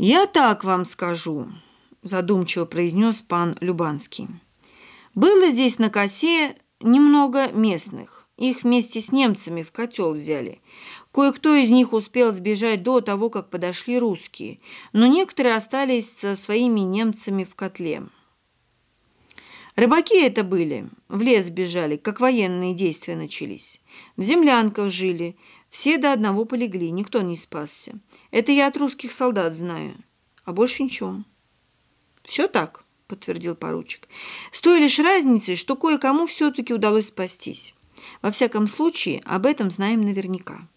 «Я так вам скажу», – задумчиво произнес пан Любанский. «Было здесь на косе немного местных. Их вместе с немцами в котел взяли. Кое-кто из них успел сбежать до того, как подошли русские, но некоторые остались со своими немцами в котле. Рыбаки это были, в лес бежали, как военные действия начались. В землянках жили, все до одного полегли, никто не спасся. Это я от русских солдат знаю, а больше ничего. Все так, подтвердил поручик. С той лишь разницей, что кое-кому все-таки удалось спастись. Во всяком случае, об этом знаем наверняка.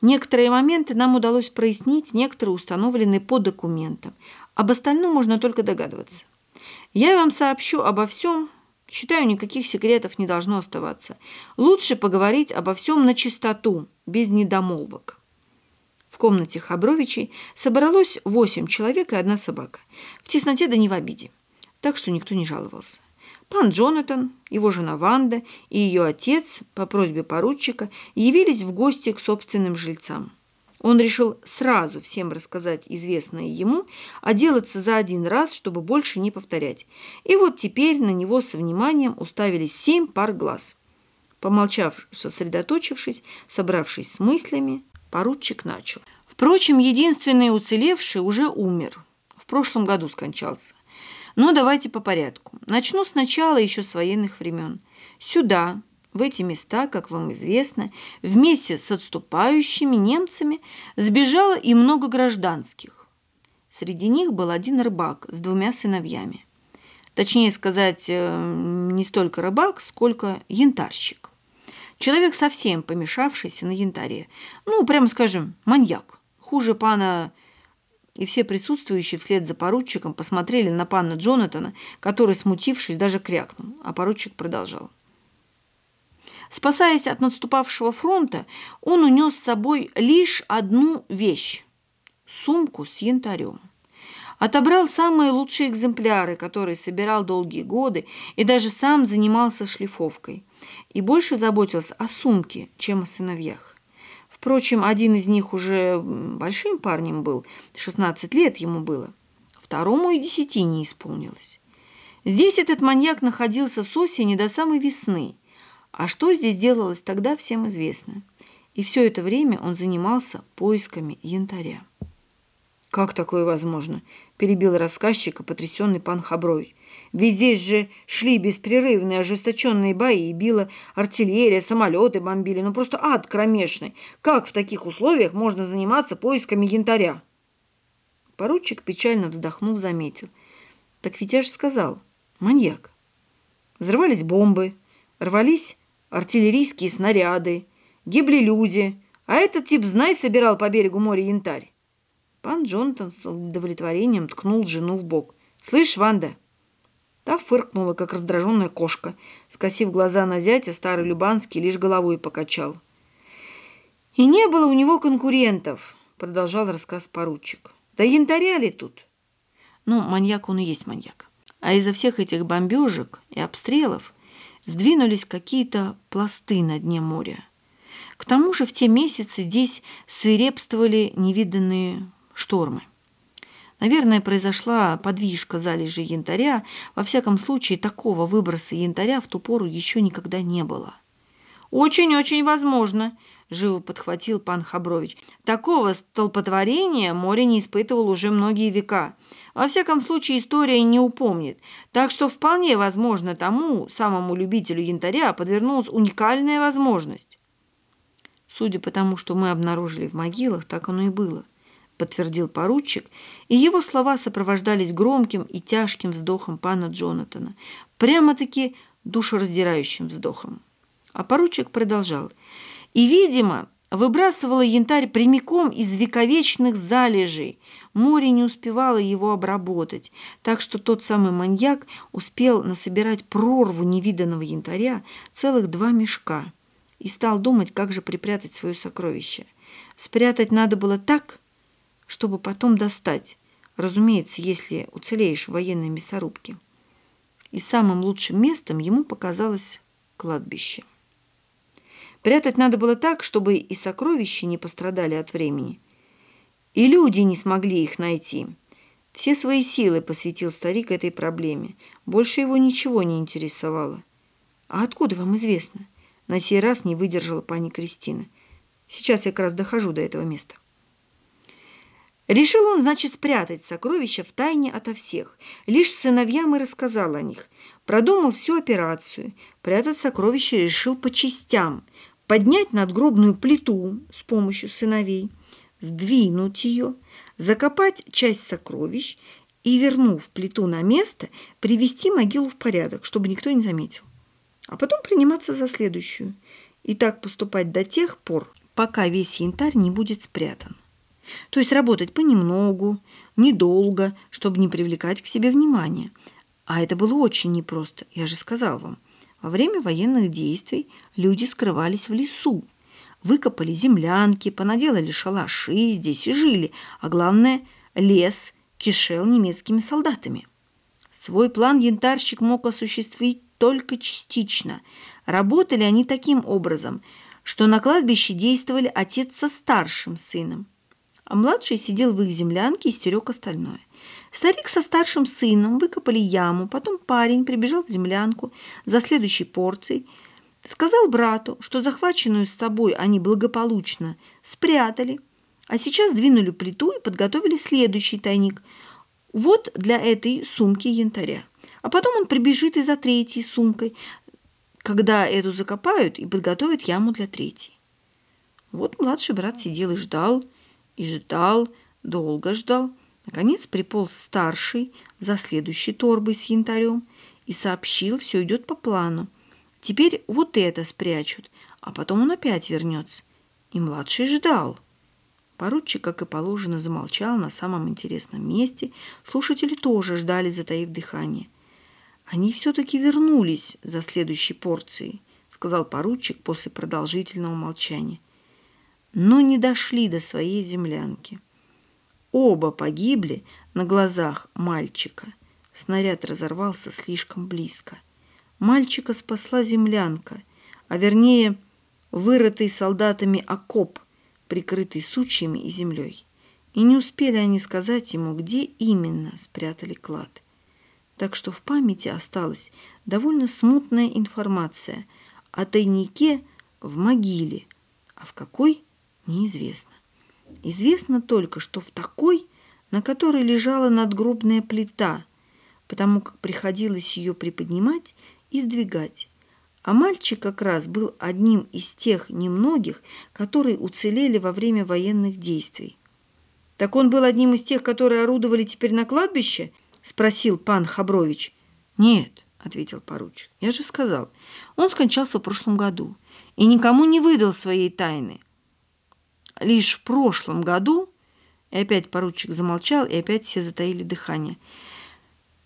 Некоторые моменты нам удалось прояснить, некоторые установлены по документам. Об остальном можно только догадываться. Я вам сообщу обо всем. Считаю, никаких секретов не должно оставаться. Лучше поговорить обо всем на чистоту, без недомолвок. В комнате Хабровичей собралось восемь человек и одна собака. В тесноте да не в обиде. Так что никто не жаловался. Пан Джонатан, его жена Ванда и ее отец по просьбе поручика явились в гости к собственным жильцам. Он решил сразу всем рассказать известное ему, а за один раз, чтобы больше не повторять. И вот теперь на него со вниманием уставились семь пар глаз. Помолчав, сосредоточившись, собравшись с мыслями, поручик начал. Впрочем, единственный уцелевший уже умер. В прошлом году скончался. Но давайте по порядку. Начну сначала еще с военных времен. Сюда, в эти места, как вам известно, вместе с отступающими немцами сбежало и много гражданских. Среди них был один рыбак с двумя сыновьями. Точнее сказать, э, не столько рыбак, сколько янтарщик. Человек совсем помешавшийся на янтаре. Ну, прямо скажем, маньяк. Хуже пана... И все присутствующие вслед за поручиком посмотрели на пана Джонатана, который, смутившись, даже крякнул, а поручик продолжал. Спасаясь от наступавшего фронта, он унес с собой лишь одну вещь – сумку с янтарем. Отобрал самые лучшие экземпляры, которые собирал долгие годы, и даже сам занимался шлифовкой. И больше заботился о сумке, чем о сыновьях. Впрочем, один из них уже большим парнем был, 16 лет ему было. Второму и десяти не исполнилось. Здесь этот маньяк находился с осени до самой весны – а что здесь делалось тогда, всем известно. И все это время он занимался поисками янтаря. «Как такое возможно?» – перебил рассказчика потрясенный пан Хабрович. «Ведь здесь же шли беспрерывные ожесточенные бои, била артиллерия, самолеты бомбили, ну просто ад кромешный. Как в таких условиях можно заниматься поисками янтаря?» Поручик, печально вздохнув, заметил. «Так ведь я же сказал, маньяк. Взрывались бомбы, рвались артиллерийские снаряды, гибли люди, а этот тип, знай, собирал по берегу моря янтарь. Пан Джонатан с удовлетворением ткнул жену в бок. «Слышь, Ванда?» Та фыркнула, как раздраженная кошка. Скосив глаза на зятя, старый Любанский лишь головой покачал. «И не было у него конкурентов», — продолжал рассказ поручик. «Да янтаря ли тут?» Ну, маньяк он и есть маньяк. А из-за всех этих бомбежек и обстрелов сдвинулись какие-то пласты на дне моря. К тому же в те месяцы здесь свирепствовали невиданные штормы. Наверное, произошла подвижка залежи янтаря. Во всяком случае, такого выброса янтаря в ту пору еще никогда не было. «Очень-очень возможно», – живо подхватил пан Хабрович. «Такого столпотворения море не испытывал уже многие века. Во всяком случае, история не упомнит. Так что вполне возможно тому, самому любителю янтаря, подвернулась уникальная возможность». Судя по тому, что мы обнаружили в могилах, так оно и было, подтвердил поручик, и его слова сопровождались громким и тяжким вздохом пана Джонатана, прямо-таки душераздирающим вздохом. А поручик продолжал. И, видимо, выбрасывала янтарь прямиком из вековечных залежей. Море не успевало его обработать, так что тот самый маньяк успел насобирать прорву невиданного янтаря целых два мешка и стал думать, как же припрятать свое сокровище. Спрятать надо было так, чтобы потом достать, разумеется, если уцелеешь в военной мясорубке. И самым лучшим местом ему показалось кладбище. Прятать надо было так, чтобы и сокровища не пострадали от времени, и люди не смогли их найти. Все свои силы посвятил старик этой проблеме. Больше его ничего не интересовало. «А откуда вам известно?» На сей раз не выдержала пани Кристина. «Сейчас я как раз дохожу до этого места». Решил он, значит, спрятать сокровища в тайне ото всех. Лишь сыновьям и рассказал о них. Продумал всю операцию. Прятать сокровища решил по частям. Поднять надгробную плиту с помощью сыновей, сдвинуть ее – закопать часть сокровищ и, вернув плиту на место, привести могилу в порядок, чтобы никто не заметил. А потом приниматься за следующую. И так поступать до тех пор, пока весь янтарь не будет спрятан. То есть работать понемногу, недолго, чтобы не привлекать к себе внимания. А это было очень непросто, я же сказал вам. Во время военных действий люди скрывались в лесу, Выкопали землянки, понаделали шалаши здесь и жили, а главное, лес кишел немецкими солдатами. Свой план янтарщик мог осуществить только частично. Работали они таким образом, что на кладбище действовали отец со старшим сыном, а младший сидел в их землянке и стерег остальное. Старик со старшим сыном выкопали яму, потом парень прибежал в землянку за следующей порцией – Сказал брату, что захваченную с собой они благополучно спрятали, а сейчас двинули плиту и подготовили следующий тайник. Вот для этой сумки янтаря. А потом он прибежит и за третьей сумкой, когда эту закопают и подготовят яму для третьей. Вот младший брат сидел и ждал, и ждал, долго ждал. Наконец приполз старший за следующей торбой с янтарем и сообщил, все идет по плану. Теперь вот это спрячут, а потом он опять вернется. И младший ждал. Поручик, как и положено, замолчал на самом интересном месте. Слушатели тоже ждали, затаив дыхание. «Они все-таки вернулись за следующей порцией», — сказал поручик после продолжительного молчания. «Но не дошли до своей землянки. Оба погибли на глазах мальчика. Снаряд разорвался слишком близко. Мальчика спасла землянка, а вернее вырытый солдатами окоп, прикрытый сучьями и землей. И не успели они сказать ему, где именно спрятали клад. Так что в памяти осталась довольно смутная информация о тайнике в могиле, а в какой – неизвестно. Известно только, что в такой, на которой лежала надгробная плита, потому как приходилось ее приподнимать и сдвигать. А мальчик как раз был одним из тех немногих, которые уцелели во время военных действий. «Так он был одним из тех, которые орудовали теперь на кладбище?» – спросил пан Хабрович. «Нет», – ответил поручик, – «я же сказал, он скончался в прошлом году и никому не выдал своей тайны. Лишь в прошлом году...» И опять поручик замолчал, и опять все затаили дыхание.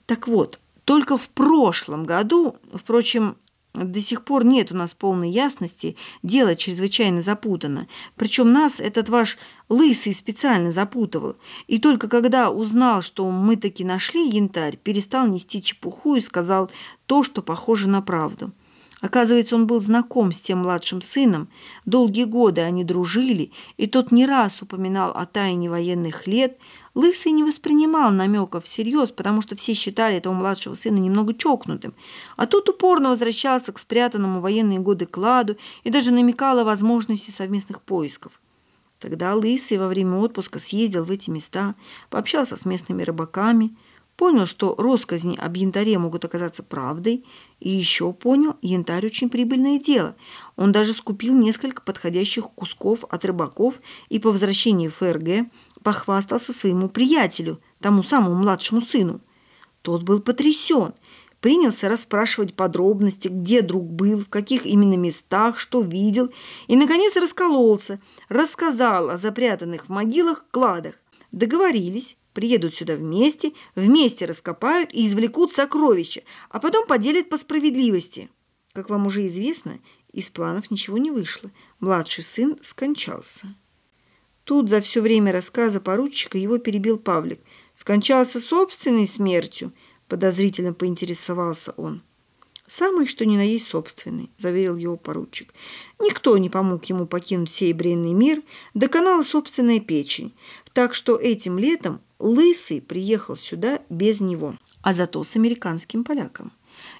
«Так вот, только в прошлом году, впрочем, до сих пор нет у нас полной ясности, дело чрезвычайно запутано. Причем нас этот ваш лысый специально запутывал. И только когда узнал, что мы таки нашли янтарь, перестал нести чепуху и сказал то, что похоже на правду. Оказывается, он был знаком с тем младшим сыном. Долгие годы они дружили, и тот не раз упоминал о тайне военных лет – Лысый не воспринимал намеков всерьез, потому что все считали этого младшего сына немного чокнутым. А тут упорно возвращался к спрятанному военные годы кладу и даже намекал о возможности совместных поисков. Тогда Лысый во время отпуска съездил в эти места, пообщался с местными рыбаками, понял, что россказни об янтаре могут оказаться правдой, и еще понял, янтарь очень прибыльное дело. Он даже скупил несколько подходящих кусков от рыбаков и по возвращении в ФРГ похвастался своему приятелю, тому самому младшему сыну. Тот был потрясен, принялся расспрашивать подробности, где друг был, в каких именно местах, что видел, и, наконец, раскололся, рассказал о запрятанных в могилах кладах. Договорились, приедут сюда вместе, вместе раскопают и извлекут сокровища, а потом поделят по справедливости. Как вам уже известно, из планов ничего не вышло. Младший сын скончался. Тут за все время рассказа поручика его перебил Павлик. «Скончался собственной смертью?» – подозрительно поинтересовался он. «Самый, что ни на есть собственный», – заверил его поручик. «Никто не помог ему покинуть сей бренный мир, доконала собственная печень, так что этим летом Лысый приехал сюда без него, а зато с американским поляком.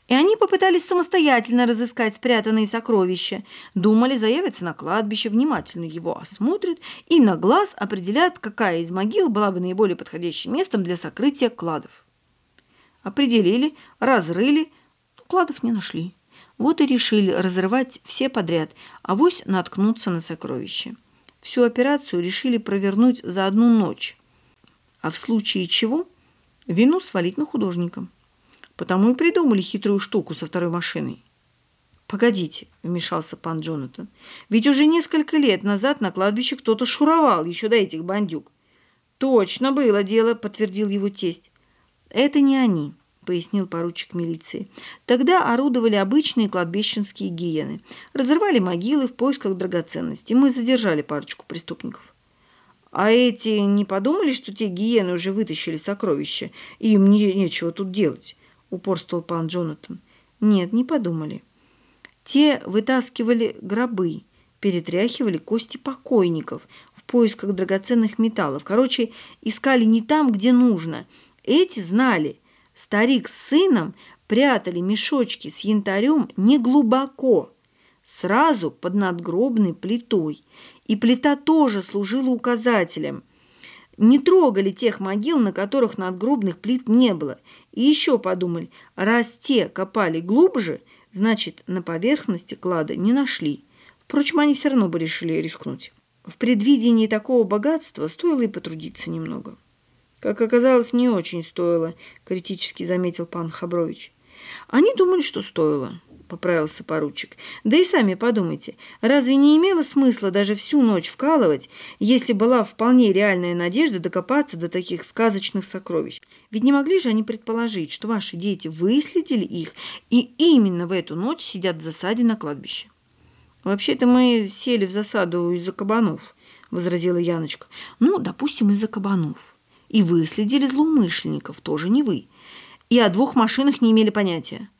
И они попытались самостоятельно разыскать спрятанные сокровища. Думали, заявятся на кладбище, внимательно его осмотрят и на глаз определят, какая из могил была бы наиболее подходящим местом для сокрытия кладов. Определили, разрыли, но кладов не нашли. Вот и решили разрывать все подряд, а вось наткнуться на сокровища. Всю операцию решили провернуть за одну ночь, а в случае чего вину свалить на художника. Потому и придумали хитрую штуку со второй машиной. «Погодите», — вмешался пан Джонатан, «ведь уже несколько лет назад на кладбище кто-то шуровал еще до этих бандюк». «Точно было дело», — подтвердил его тесть. «Это не они», — пояснил поручик милиции. «Тогда орудовали обычные кладбищенские гиены. Разрывали могилы в поисках драгоценностей. Мы задержали парочку преступников». «А эти не подумали, что те гиены уже вытащили сокровища, и им не, нечего тут делать?» – упорствовал пан Джонатан. «Нет, не подумали. Те вытаскивали гробы, перетряхивали кости покойников в поисках драгоценных металлов. Короче, искали не там, где нужно. Эти знали. Старик с сыном прятали мешочки с янтарем не глубоко, сразу под надгробной плитой. И плита тоже служила указателем – не трогали тех могил, на которых надгробных плит не было. И еще подумали, раз те копали глубже, значит, на поверхности клада не нашли. Впрочем, они все равно бы решили рискнуть. В предвидении такого богатства стоило и потрудиться немного. Как оказалось, не очень стоило, критически заметил пан Хабрович. Они думали, что стоило поправился поручик. Да и сами подумайте, разве не имело смысла даже всю ночь вкалывать, если была вполне реальная надежда докопаться до таких сказочных сокровищ? Ведь не могли же они предположить, что ваши дети выследили их и именно в эту ночь сидят в засаде на кладбище? Вообще-то мы сели в засаду из-за кабанов, возразила Яночка. Ну, допустим, из-за кабанов. И выследили злоумышленников, тоже не вы. И о двух машинах не имели понятия.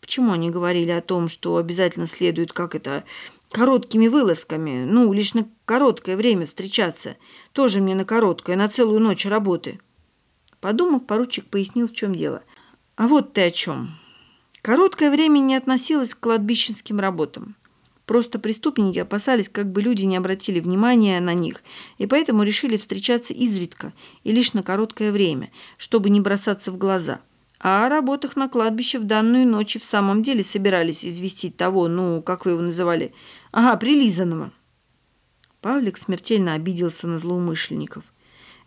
Почему они говорили о том, что обязательно следует, как это, короткими вылазками, ну, лишь на короткое время встречаться? Тоже мне на короткое, на целую ночь работы. Подумав, поручик пояснил, в чем дело. А вот ты о чем. Короткое время не относилось к кладбищенским работам. Просто преступники опасались, как бы люди не обратили внимания на них, и поэтому решили встречаться изредка и лишь на короткое время, чтобы не бросаться в глаза – а о работах на кладбище в данную ночь в самом деле собирались известить того, ну, как вы его называли, ага, прилизанного. Павлик смертельно обиделся на злоумышленников.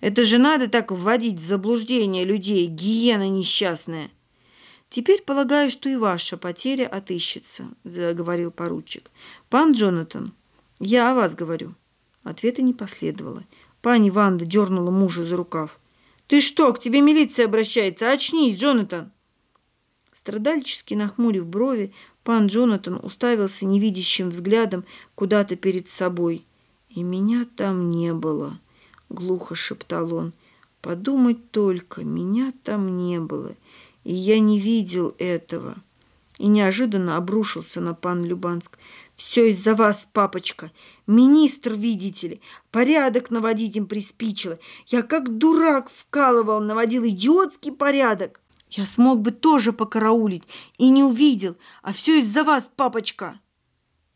Это же надо так вводить в заблуждение людей, гиена несчастная. Теперь полагаю, что и ваша потеря отыщется, заговорил поручик. Пан Джонатан, я о вас говорю. Ответа не последовало. Пани Ванда дернула мужа за рукав. «Ты что, к тебе милиция обращается? Очнись, Джонатан!» Страдальчески нахмурив брови, пан Джонатан уставился невидящим взглядом куда-то перед собой. «И меня там не было», — глухо шептал он. «Подумать только, меня там не было, и я не видел этого». И неожиданно обрушился на пан Любанск. Все из-за вас, папочка. Министр, видите ли, порядок наводить им приспичило. Я как дурак вкалывал, наводил идиотский порядок. Я смог бы тоже покараулить и не увидел, а все из-за вас, папочка.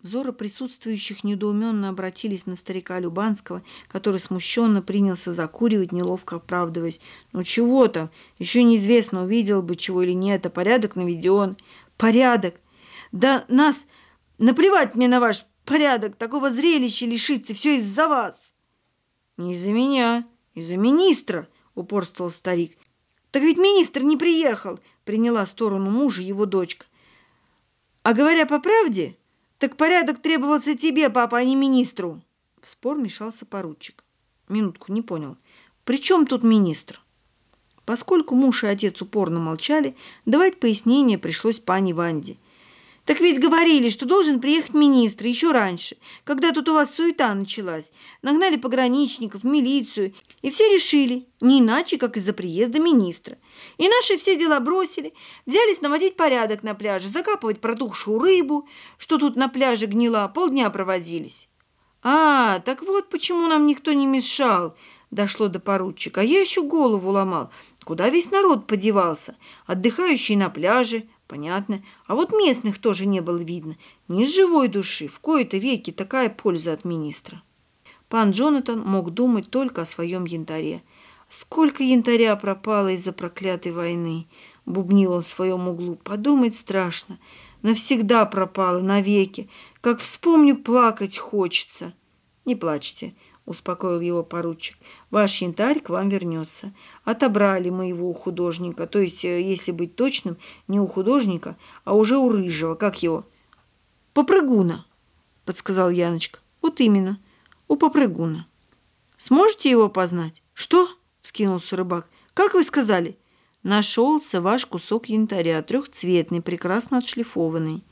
Взоры присутствующих недоуменно обратились на старика Любанского, который смущенно принялся закуривать, неловко оправдываясь. «Ну чего там? Еще неизвестно, увидел бы чего или нет, а порядок наведен». «Порядок! Да нас Наплевать мне на ваш порядок, такого зрелища лишиться, все из-за вас. Не из-за меня, из-за министра, упорствовал старик. Так ведь министр не приехал, приняла сторону мужа его дочка. А говоря по правде, так порядок требовался тебе, папа, а не министру. В спор мешался поручик. Минутку, не понял. При чем тут министр? Поскольку муж и отец упорно молчали, давать пояснение пришлось пане Ванде. Так ведь говорили, что должен приехать министр еще раньше, когда тут у вас суета началась. Нагнали пограничников, милицию, и все решили, не иначе, как из-за приезда министра. И наши все дела бросили, взялись наводить порядок на пляже, закапывать протухшую рыбу, что тут на пляже гнила, полдня провозились. А, так вот почему нам никто не мешал, дошло до поручика. А я еще голову ломал. Куда весь народ подевался? Отдыхающие на пляже, понятно. А вот местных тоже не было видно. Ни живой души. В кои-то веки такая польза от министра. Пан Джонатан мог думать только о своем янтаре. Сколько янтаря пропало из-за проклятой войны, бубнил он в своем углу. Подумать страшно. Навсегда пропало, навеки. Как вспомню, плакать хочется. Не плачьте, успокоил его поручик. Ваш янтарь к вам вернется. Отобрали мы его у художника, то есть, э, если быть точным, не у художника, а уже у рыжего, как его? Попрыгуна, подсказал Яночка. Вот именно у попрыгуна. Сможете его познать? Что? Скинулся рыбак. Как вы сказали? Нашелся ваш кусок янтаря, трехцветный, прекрасно отшлифованный.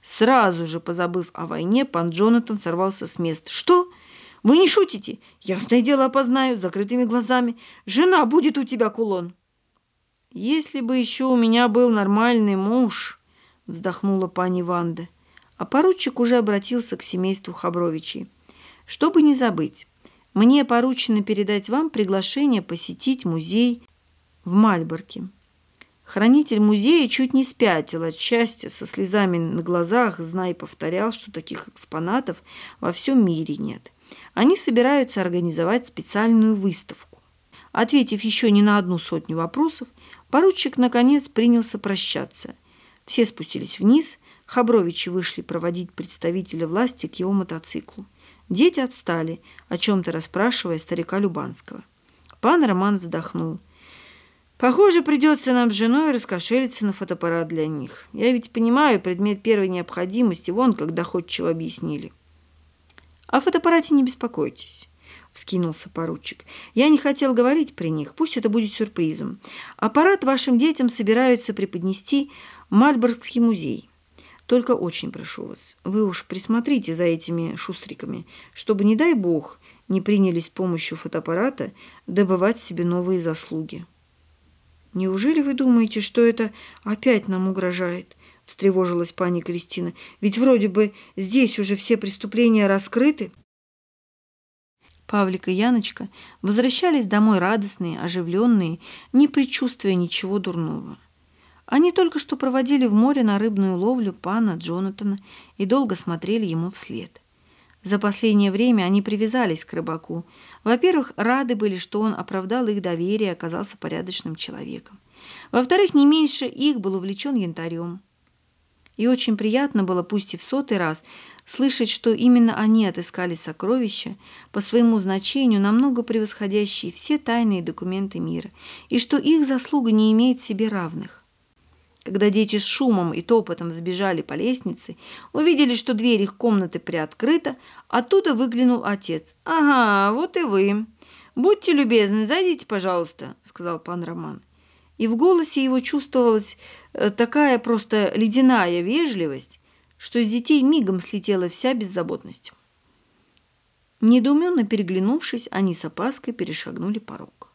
Сразу же, позабыв о войне, пан Джонатан сорвался с места. Что? Вы не шутите? Ясное дело опознаю, закрытыми глазами. Жена будет у тебя кулон. Если бы еще у меня был нормальный муж, вздохнула пани Ванда. А поручик уже обратился к семейству Хабровичей. Чтобы не забыть, мне поручено передать вам приглашение посетить музей в Мальборке. Хранитель музея чуть не спятил от счастья, со слезами на глазах, зная повторял, что таких экспонатов во всем мире нет. Они собираются организовать специальную выставку. Ответив еще не на одну сотню вопросов, поручик, наконец, принялся прощаться. Все спустились вниз, Хабровичи вышли проводить представителя власти к его мотоциклу. Дети отстали, о чем-то расспрашивая старика Любанского. Пан Роман вздохнул. «Похоже, придется нам с женой раскошелиться на фотоаппарат для них. Я ведь понимаю, предмет первой необходимости, вон как доходчиво объяснили». «О фотоаппарате не беспокойтесь». — вскинулся поручик. «Я не хотел говорить при них, пусть это будет сюрпризом. Аппарат вашим детям собираются преподнести Мальборгский музей. Только очень прошу вас, вы уж присмотрите за этими шустриками, чтобы, не дай бог, не принялись с помощью фотоаппарата добывать себе новые заслуги. Неужели вы думаете, что это опять нам угрожает? Встревожилась пани Кристина. Ведь вроде бы здесь уже все преступления раскрыты. Павлик и Яночка возвращались домой радостные, оживленные, не предчувствуя ничего дурного. Они только что проводили в море на рыбную ловлю пана Джонатана и долго смотрели ему вслед. За последнее время они привязались к рыбаку. Во-первых, рады были, что он оправдал их доверие и оказался порядочным человеком. Во-вторых, не меньше их был увлечен янтарем. И очень приятно было, пусть и в сотый раз, слышать, что именно они отыскали сокровища, по своему значению намного превосходящие все тайные документы мира, и что их заслуга не имеет себе равных. Когда дети с шумом и топотом сбежали по лестнице, увидели, что дверь их комнаты приоткрыта, оттуда выглянул отец. «Ага, вот и вы. Будьте любезны, зайдите, пожалуйста», — сказал пан Роман. И в голосе его чувствовалась э, такая просто ледяная вежливость, что с детей мигом слетела вся беззаботность. Недоуменно переглянувшись, они с опаской перешагнули порог.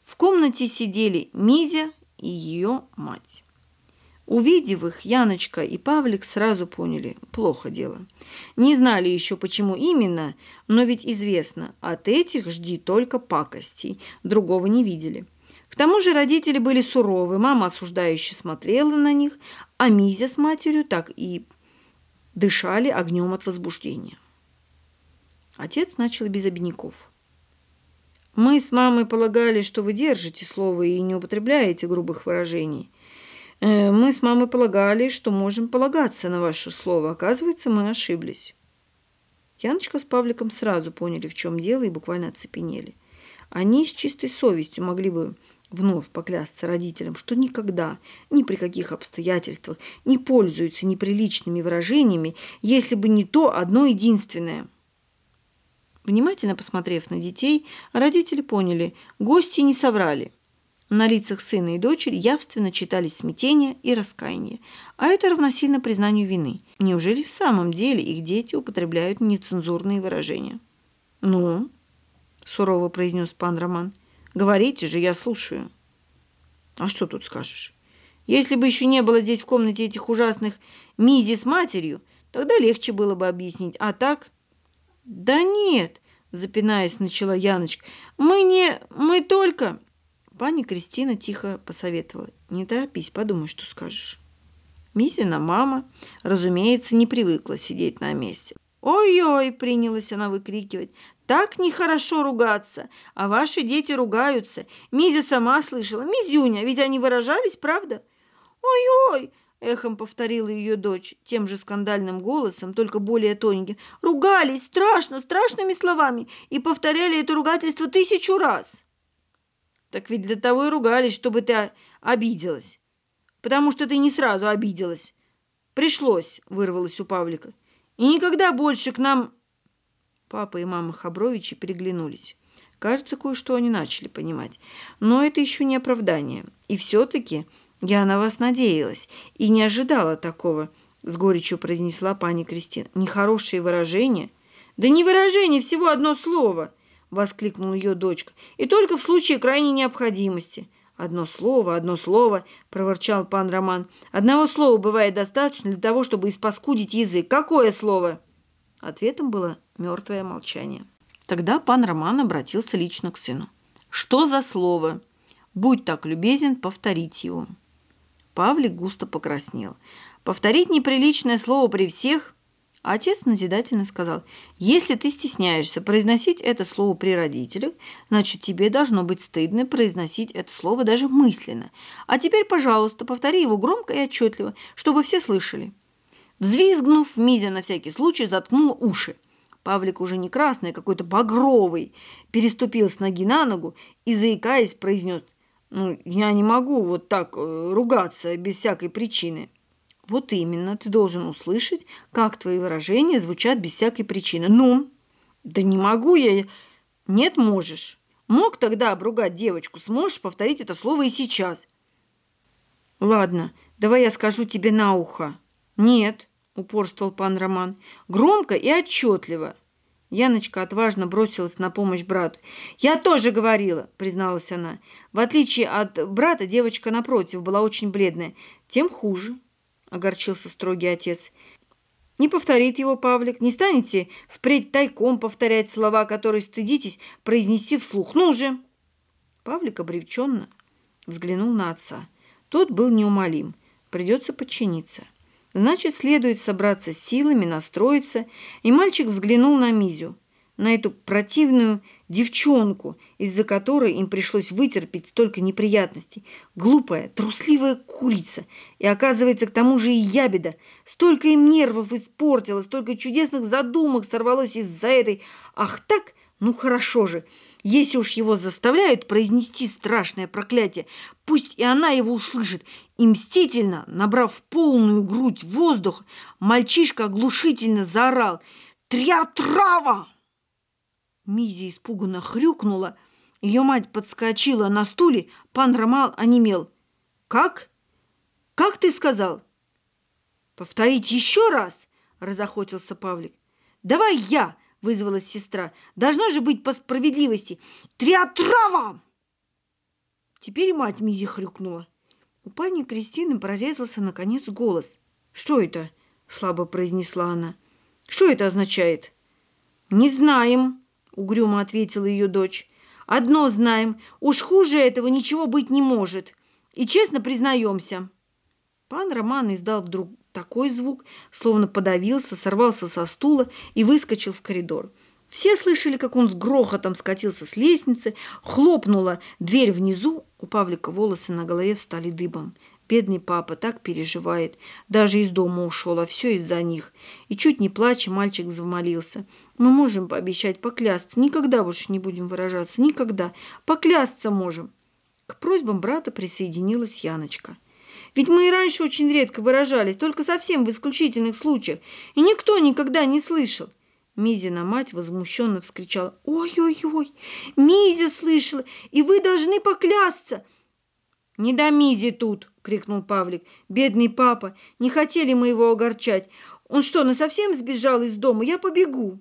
В комнате сидели Мизя и ее мать. Увидев их, Яночка и Павлик сразу поняли – плохо дело. Не знали еще, почему именно, но ведь известно, от этих жди только пакостей, другого не видели. К тому же родители были суровы, мама осуждающе смотрела на них, а Мизя с матерью так и дышали огнем от возбуждения. Отец начал без обиняков. «Мы с мамой полагали, что вы держите слово и не употребляете грубых выражений». Э, мы с мамой полагали, что можем полагаться на ваше слово. Оказывается, мы ошиблись. Яночка с Павликом сразу поняли, в чем дело, и буквально оцепенели. Они с чистой совестью могли бы вновь поклясться родителям, что никогда, ни при каких обстоятельствах не пользуются неприличными выражениями, если бы не то одно единственное. Внимательно посмотрев на детей, родители поняли, гости не соврали – на лицах сына и дочери явственно читались смятение и раскаяние, а это равносильно признанию вины. Неужели в самом деле их дети употребляют нецензурные выражения? «Ну?» – сурово произнес пан Роман. «Говорите же, я слушаю». «А что тут скажешь? Если бы еще не было здесь в комнате этих ужасных Мизи с матерью, тогда легче было бы объяснить. А так?» «Да нет, запинаясь, начала Яночка. «Мы не... мы только...» Пани Кристина тихо посоветовала. «Не торопись, подумай, что скажешь». Мизина мама, разумеется, не привыкла сидеть на месте. «Ой-ой!» – принялась она выкрикивать. «Так нехорошо ругаться, а ваши дети ругаются. Мизя сама слышала. Мизюня, ведь они выражались, правда?» «Ой-ой!» – эхом повторила ее дочь, тем же скандальным голосом, только более тоненьким. «Ругались страшно, страшными словами и повторяли это ругательство тысячу раз». «Так ведь для того и ругались, чтобы ты обиделась. Потому что ты не сразу обиделась. Пришлось», – вырвалось у Павлика. И никогда больше к нам...» Папа и мама Хабровичи переглянулись. Кажется, кое-что они начали понимать. Но это еще не оправдание. И все-таки я на вас надеялась и не ожидала такого, с горечью произнесла пани Кристина. Нехорошие выражения. Да не выражение, всего одно слово, воскликнула ее дочка. И только в случае крайней необходимости. «Одно слово, одно слово», – проворчал пан Роман. «Одного слова бывает достаточно для того, чтобы испаскудить язык. Какое слово?» Ответом было мертвое молчание. Тогда пан Роман обратился лично к сыну. «Что за слово? Будь так любезен повторить его». Павлик густо покраснел. «Повторить неприличное слово при всех отец назидательно сказал, «Если ты стесняешься произносить это слово при родителях, значит, тебе должно быть стыдно произносить это слово даже мысленно. А теперь, пожалуйста, повтори его громко и отчетливо, чтобы все слышали». Взвизгнув, Мизя на всякий случай заткнул уши. Павлик уже не красный, а какой-то багровый, переступил с ноги на ногу и, заикаясь, произнес, «Ну, я не могу вот так э, ругаться без всякой причины». Вот именно, ты должен услышать, как твои выражения звучат без всякой причины. Ну, да не могу я. Нет, можешь. Мог тогда обругать девочку, сможешь повторить это слово и сейчас. Ладно, давай я скажу тебе на ухо. Нет, упорствовал пан Роман, громко и отчетливо. Яночка отважно бросилась на помощь брату. «Я тоже говорила», — призналась она. В отличие от брата, девочка, напротив, была очень бледная. Тем хуже огорчился строгий отец. Не повторит его Павлик, не станете впредь тайком повторять слова, которые стыдитесь произнести вслух. Ну же!» Павлик обреченно взглянул на отца. Тот был неумолим. Придется подчиниться. Значит, следует собраться с силами, настроиться. И мальчик взглянул на Мизю на эту противную девчонку, из-за которой им пришлось вытерпеть столько неприятностей. Глупая, трусливая курица. И оказывается, к тому же и ябеда. Столько им нервов испортила, столько чудесных задумок сорвалось из-за этой. Ах так? Ну хорошо же. Если уж его заставляют произнести страшное проклятие, пусть и она его услышит. И мстительно, набрав полную грудь воздуха, мальчишка оглушительно заорал «Триатрава!» Мизи испуганно хрюкнула. Ее мать подскочила на стуле, пан Ромал онемел. «Как? Как ты сказал?» «Повторить еще раз?» – разохотился Павлик. «Давай я!» – вызвалась сестра. «Должно же быть по справедливости! Триотрава!» Теперь мать Мизи хрюкнула. У пани Кристины прорезался, наконец, голос. «Что это?» – слабо произнесла она. «Что это означает?» «Не знаем», – угрюмо ответила ее дочь. «Одно знаем, уж хуже этого ничего быть не может. И честно признаемся». Пан Роман издал вдруг такой звук, словно подавился, сорвался со стула и выскочил в коридор. Все слышали, как он с грохотом скатился с лестницы, хлопнула дверь внизу, у Павлика волосы на голове встали дыбом. Бедный папа так переживает. Даже из дома ушел, а все из-за них. И чуть не плача, мальчик взмолился. Мы можем пообещать, поклясться. Никогда больше не будем выражаться. Никогда. Поклясться можем. К просьбам брата присоединилась Яночка. Ведь мы и раньше очень редко выражались, только совсем в исключительных случаях. И никто никогда не слышал. Мизина мать возмущенно вскричала. «Ой-ой-ой! Мизя слышала! И вы должны поклясться!» «Не до Мизи тут!» — крикнул Павлик. «Бедный папа! Не хотели мы его огорчать! Он что, насовсем сбежал из дома? Я побегу!»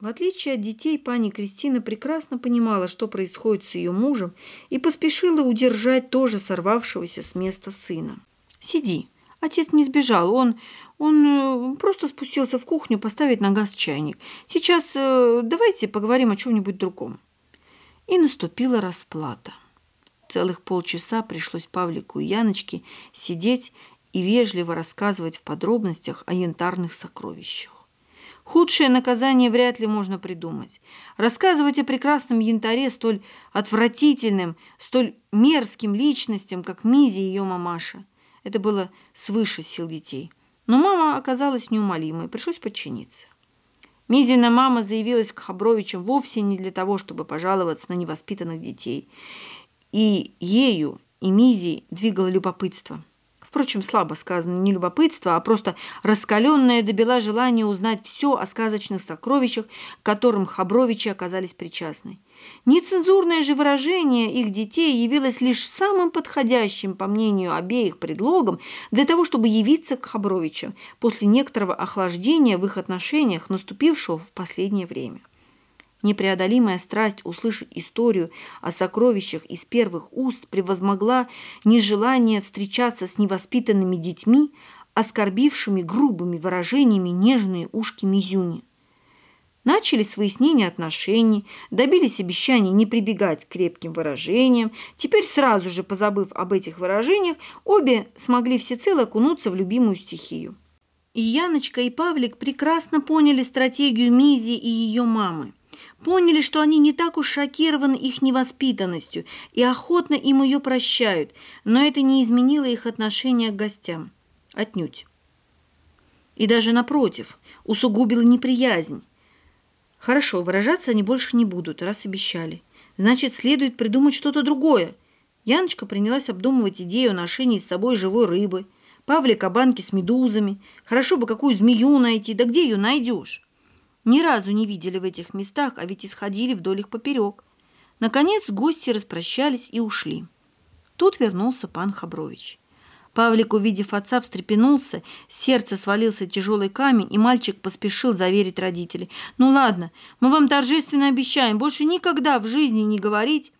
В отличие от детей, пани Кристина прекрасно понимала, что происходит с ее мужем, и поспешила удержать тоже сорвавшегося с места сына. «Сиди, Отец не сбежал, он, он э, просто спустился в кухню поставить на газ чайник. Сейчас э, давайте поговорим о чем-нибудь другом. И наступила расплата. Целых полчаса пришлось Павлику и Яночке сидеть и вежливо рассказывать в подробностях о янтарных сокровищах. Худшее наказание вряд ли можно придумать. Рассказывать о прекрасном янтаре столь отвратительным, столь мерзким личностям, как Мизи и ее мамаша. Это было свыше сил детей. Но мама оказалась неумолимой, пришлось подчиниться. Мизина мама заявилась к Хабровичам вовсе не для того, чтобы пожаловаться на невоспитанных детей. И ею, и Мизи двигало любопытство – Впрочем, слабо сказано не любопытство, а просто раскаленное добила желание узнать все о сказочных сокровищах, к которым Хабровичи оказались причастны. Нецензурное же выражение их детей явилось лишь самым подходящим, по мнению обеих, предлогом для того, чтобы явиться к Хабровичам после некоторого охлаждения в их отношениях, наступившего в последнее время. Непреодолимая страсть услышать историю о сокровищах из первых уст превозмогла нежелание встречаться с невоспитанными детьми, оскорбившими грубыми выражениями нежные ушки Мизюни. Начали с выяснения отношений, добились обещаний не прибегать к крепким выражениям. Теперь, сразу же позабыв об этих выражениях, обе смогли всецело окунуться в любимую стихию. И Яночка, и Павлик прекрасно поняли стратегию Мизи и ее мамы поняли, что они не так уж шокированы их невоспитанностью и охотно им ее прощают, но это не изменило их отношение к гостям. Отнюдь. И даже напротив, усугубило неприязнь. Хорошо, выражаться они больше не будут, раз обещали. Значит, следует придумать что-то другое. Яночка принялась обдумывать идею о ношении с собой живой рыбы. Павлик о банке с медузами. Хорошо бы какую змею найти, да где ее найдешь? Ни разу не видели в этих местах, а ведь исходили вдоль их поперек. Наконец гости распрощались и ушли. Тут вернулся пан Хабрович. Павлик, увидев отца, встрепенулся, сердце свалился тяжелый камень, и мальчик поспешил заверить родителей. «Ну ладно, мы вам торжественно обещаем больше никогда в жизни не говорить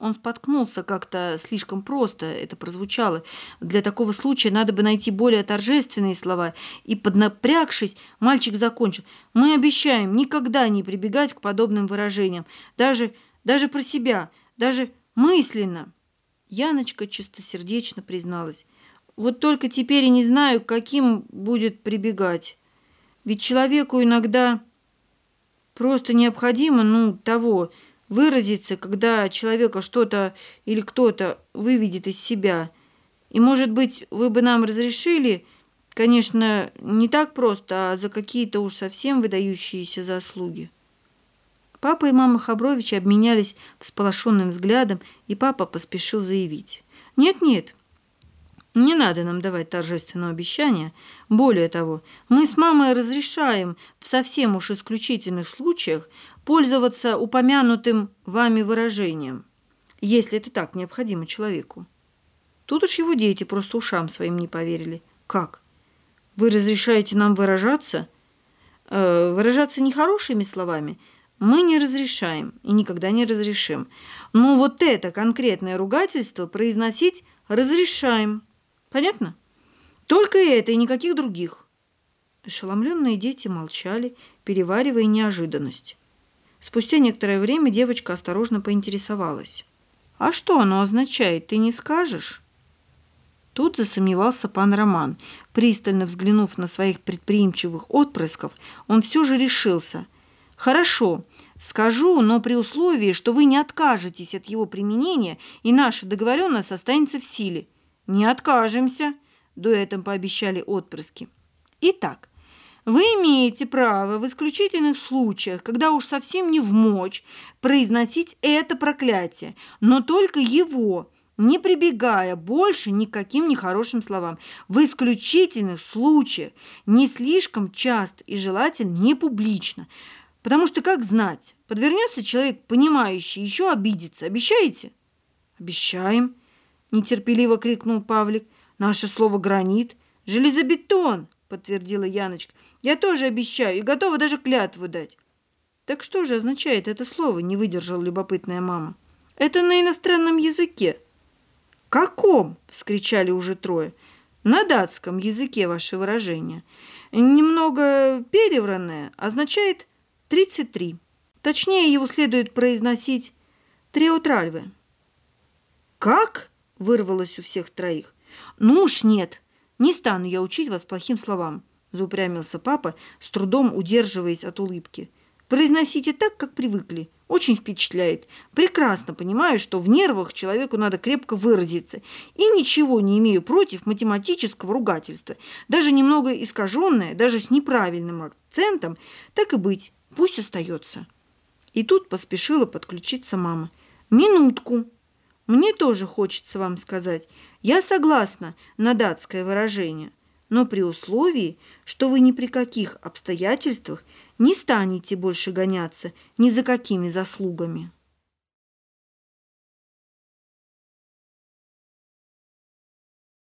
он споткнулся как-то слишком просто, это прозвучало. Для такого случая надо бы найти более торжественные слова. И, поднапрягшись, мальчик закончил. «Мы обещаем никогда не прибегать к подобным выражениям. Даже, даже про себя, даже мысленно». Яночка чистосердечно призналась. «Вот только теперь и не знаю, каким будет прибегать. Ведь человеку иногда просто необходимо, ну, того выразиться, когда человека что-то или кто-то выведет из себя. И, может быть, вы бы нам разрешили, конечно, не так просто, а за какие-то уж совсем выдающиеся заслуги. Папа и мама Хабровича обменялись всполошенным взглядом, и папа поспешил заявить. «Нет-нет, не надо нам давать торжественного обещания. Более того, мы с мамой разрешаем в совсем уж исключительных случаях пользоваться упомянутым вами выражением, если это так необходимо человеку. Тут уж его дети просто ушам своим не поверили. Как? Вы разрешаете нам выражаться? Э, выражаться нехорошими словами? Мы не разрешаем и никогда не разрешим. Но вот это конкретное ругательство произносить разрешаем. Понятно? Только это и никаких других. Ошеломленные дети молчали, переваривая неожиданность. Спустя некоторое время девочка осторожно поинтересовалась. «А что оно означает, ты не скажешь?» Тут засомневался пан Роман. Пристально взглянув на своих предприимчивых отпрысков, он все же решился. «Хорошо, скажу, но при условии, что вы не откажетесь от его применения, и наша договоренность останется в силе». «Не откажемся», – дуэтом пообещали отпрыски. «Итак, вы имеете право в исключительных случаях, когда уж совсем не в мочь, произносить это проклятие, но только его, не прибегая больше никаким нехорошим словам. В исключительных случаях, не слишком часто и желательно не публично. Потому что, как знать, подвернется человек, понимающий, еще обидится. Обещаете? Обещаем, нетерпеливо крикнул Павлик. Наше слово гранит. Железобетон подтвердила Яночка. «Я тоже обещаю и готова даже клятву дать». «Так что же означает это слово?» – не выдержала любопытная мама. «Это на иностранном языке». «Каком?» – вскричали уже трое. На датском языке ваше выражение. Немного перевранное означает 33. Точнее, его следует произносить «триотральве». «Как?» – вырвалось у всех троих. «Ну уж нет, не стану я учить вас плохим словам», – заупрямился папа, с трудом удерживаясь от улыбки. «Произносите так, как привыкли. Очень впечатляет. Прекрасно понимаю, что в нервах человеку надо крепко выразиться. И ничего не имею против математического ругательства. Даже немного искаженное, даже с неправильным акцентом, так и быть, пусть остается». И тут поспешила подключиться мама. «Минутку. Мне тоже хочется вам сказать. Я согласна на датское выражение, но при условии, что вы ни при каких обстоятельствах не станете больше гоняться ни за какими заслугами».